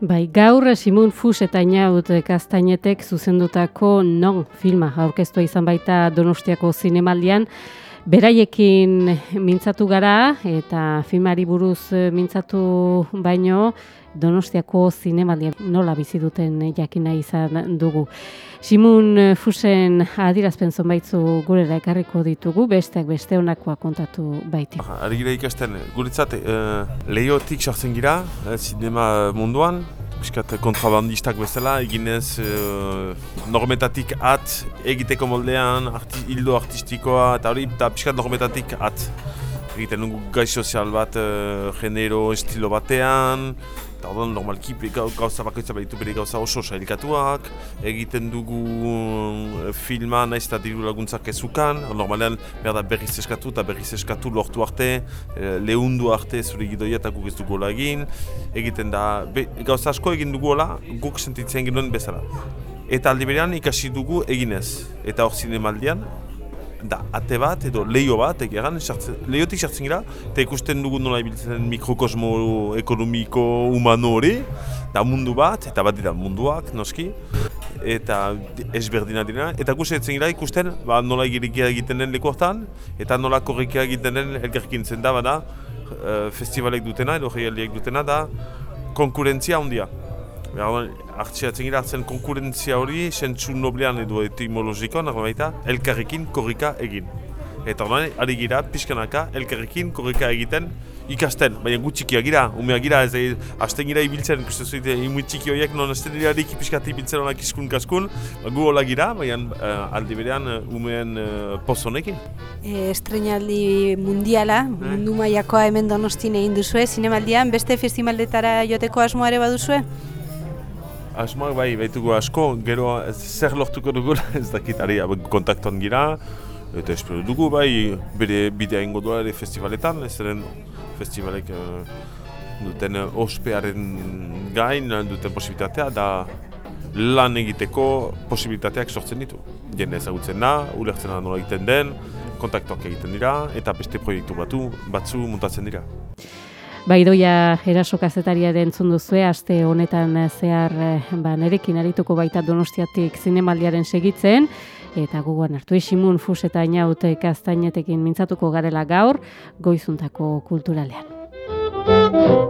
Bai, gaur Simon Fus eta Inaut Kastainetek zuzendutako non filma aurkeztua izan baita Donostiako zinemaldian. Beraiekin mintzatu gara eta filmari buruz mintzatu baino Donostiako zinemaldian nola bizi duten jakina izan dugu. Simon Fusen adirazpen zonbaitzu gurera ekarriko ditugu, besteak beste honakoa kontatu baiti. Ari gira ikasten, guretzat, uh, lehiotik sartzen gira, zinema munduan, piskat kontrabandistak bezala, eginez uh, normetatik at egiteko moldean, arti, hildo artistikoa, eta hori, eta piskat normetatik at. Egiten dugu gai sozial bat, uh, genero estilo batean, Eta orduan normalki gauza bakoitza baditu bere gauza oso sailkatuak, egiten dugu uh, filma nahiz eta diru laguntzak ezukan, normalean behar da berriz eskatu eta berriz eskatu lortu arte, eh, lehundu arte zure gidoia eta guk ez dugu egin, egiten da gauza asko egin dugu hola, guk sentitzen genuen bezala. Eta aldi berean ikasi dugu eginez, eta hor zinemaldian, da ate bat edo leio bat egeran, leiotik sartzen gira, eta ikusten dugu nola ibiltzen mikrokosmo ekonomiko humano hori, da mundu bat, eta bat dira munduak, noski, eta ezberdina dira, eta gusetzen gira ikusten ba, nola egirikia egiten den lekuartan, eta nola korrikia egiten den elgerkin zen da, bada, uh, festivalek dutena, edo dutena, da konkurentzia handia. Artxiatzen gira hartzen konkurentzia hori, sentzu noblean edo etimologikoan, baita, elkarrekin korrika egin. Eta hori, ari gira, pixkanaka, elkarrekin korrika egiten ikasten, baina gu txikia gira, umea gira, ez hasten gira ibiltzen, ikusten zuite, imu txiki horiek, non hasten dira dik pixkat ibiltzen honak iskun kaskun, ba, gu hola gira, baina uh, aldi berean uh, umeen uh, pozonekin. E, estrenaldi mundiala, mundu maiakoa hemen donostin egin duzue, zinemaldian, beste festivaldetara joteko asmoare baduzue? Asmoak bai, baitugu asko, gero zer lortuko dugu, ez dakit, ari kontaktuan gira, eta espero dugu bai, bere bidea ingo duela ere festivaletan, ez eren festivalek uh, duten ospearen gain, duten posibilitatea, da lan egiteko posibilitateak sortzen ditu. Jende ezagutzen da, ulertzen da nola egiten den, kontaktuak egiten dira, eta beste proiektu batu, batzu muntatzen dira. Baidoia eraso kazetariaren entzun duzue, aste honetan zehar eh, ba, nerekin arituko baita donostiatik zinemaldiaren segitzen, eta guguan hartu esimun fus eta inaute kastainetekin mintzatuko garela gaur, goizuntako kulturalean.